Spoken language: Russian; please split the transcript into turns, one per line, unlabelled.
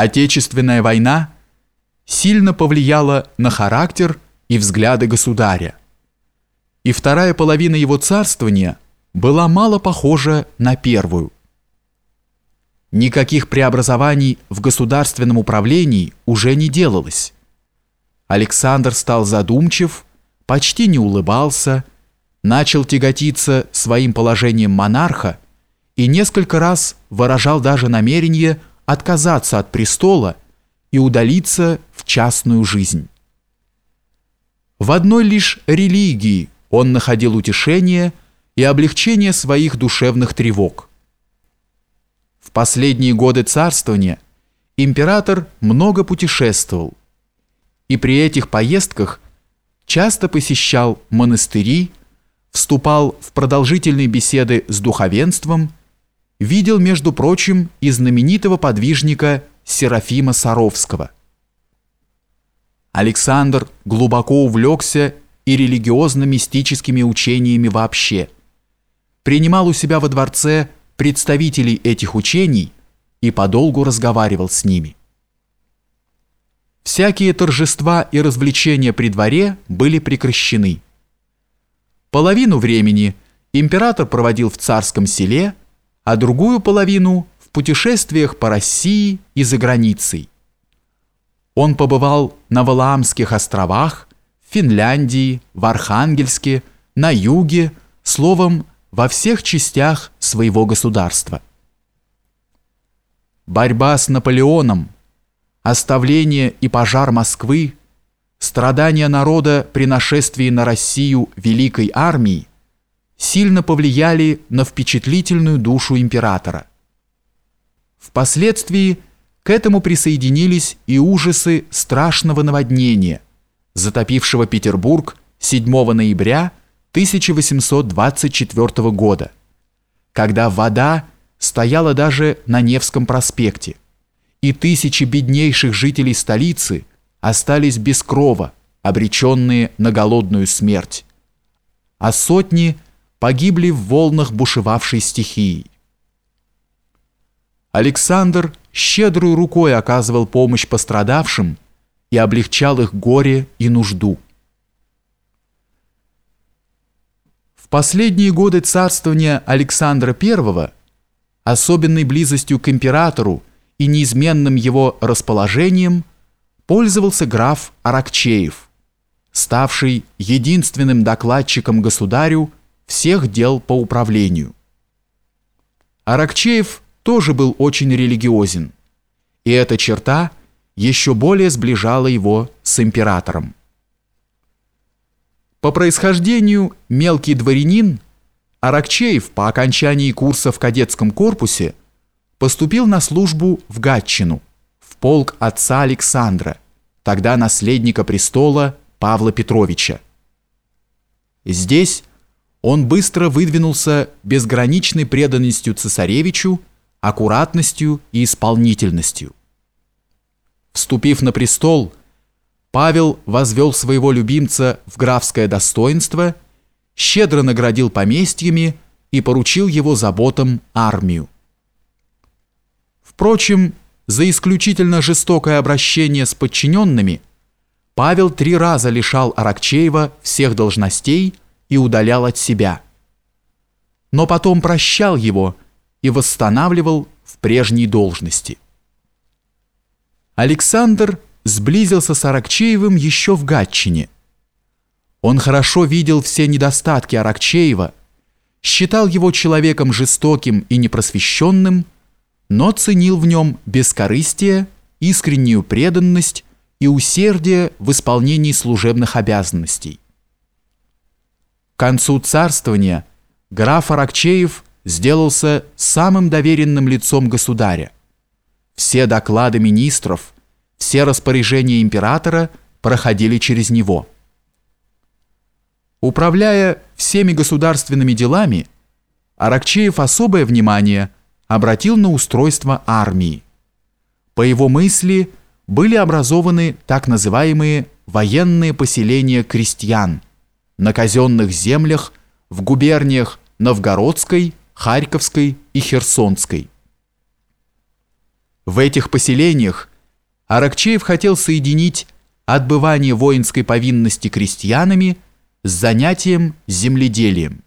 Отечественная война сильно повлияла на характер и взгляды государя. И вторая половина его царствования была мало похожа на первую. Никаких преобразований в государственном управлении уже не делалось. Александр стал задумчив, почти не улыбался, начал тяготиться своим положением монарха и несколько раз выражал даже намерение отказаться от престола и удалиться в частную жизнь. В одной лишь религии он находил утешение и облегчение своих душевных тревог. В последние годы царствования император много путешествовал, и при этих поездках часто посещал монастыри, вступал в продолжительные беседы с духовенством, видел, между прочим, и знаменитого подвижника Серафима Саровского. Александр глубоко увлекся и религиозно-мистическими учениями вообще. Принимал у себя во дворце представителей этих учений и подолгу разговаривал с ними. Всякие торжества и развлечения при дворе были прекращены. Половину времени император проводил в царском селе, а другую половину в путешествиях по России и за границей. Он побывал на Валаамских островах, в Финляндии, в Архангельске, на юге, словом, во всех частях своего государства. Борьба с Наполеоном, оставление и пожар Москвы, страдания народа при нашествии на Россию Великой Армии сильно повлияли на впечатлительную душу императора. Впоследствии к этому присоединились и ужасы страшного наводнения, затопившего Петербург 7 ноября 1824 года, когда вода стояла даже на Невском проспекте, и тысячи беднейших жителей столицы остались без крова, обреченные на голодную смерть, а сотни погибли в волнах бушевавшей стихии. Александр щедрой рукой оказывал помощь пострадавшим и облегчал их горе и нужду. В последние годы царствования Александра I особенной близостью к императору и неизменным его расположением пользовался граф Аракчеев, ставший единственным докладчиком государю всех дел по управлению. Аракчеев тоже был очень религиозен, и эта черта еще более сближала его с императором. По происхождению мелкий дворянин, Аракчеев по окончании курса в кадетском корпусе поступил на службу в Гатчину, в полк отца Александра, тогда наследника престола Павла Петровича. Здесь он быстро выдвинулся безграничной преданностью цесаревичу, аккуратностью и исполнительностью. Вступив на престол, Павел возвел своего любимца в графское достоинство, щедро наградил поместьями и поручил его заботам армию. Впрочем, за исключительно жестокое обращение с подчиненными Павел три раза лишал Аракчеева всех должностей и удалял от себя. Но потом прощал его и восстанавливал в прежней должности. Александр сблизился с Аракчеевым еще в Гатчине. Он хорошо видел все недостатки Аракчеева, считал его человеком жестоким и непросвещенным, но ценил в нем бескорыстие, искреннюю преданность и усердие в исполнении служебных обязанностей. К концу царствования граф Аракчеев сделался самым доверенным лицом государя. Все доклады министров, все распоряжения императора проходили через него. Управляя всеми государственными делами, Аракчеев особое внимание обратил на устройство армии. По его мысли были образованы так называемые военные поселения крестьян на казенных землях в губерниях Новгородской, Харьковской и Херсонской. В этих поселениях Аракчеев хотел соединить отбывание воинской повинности крестьянами с занятием земледелием.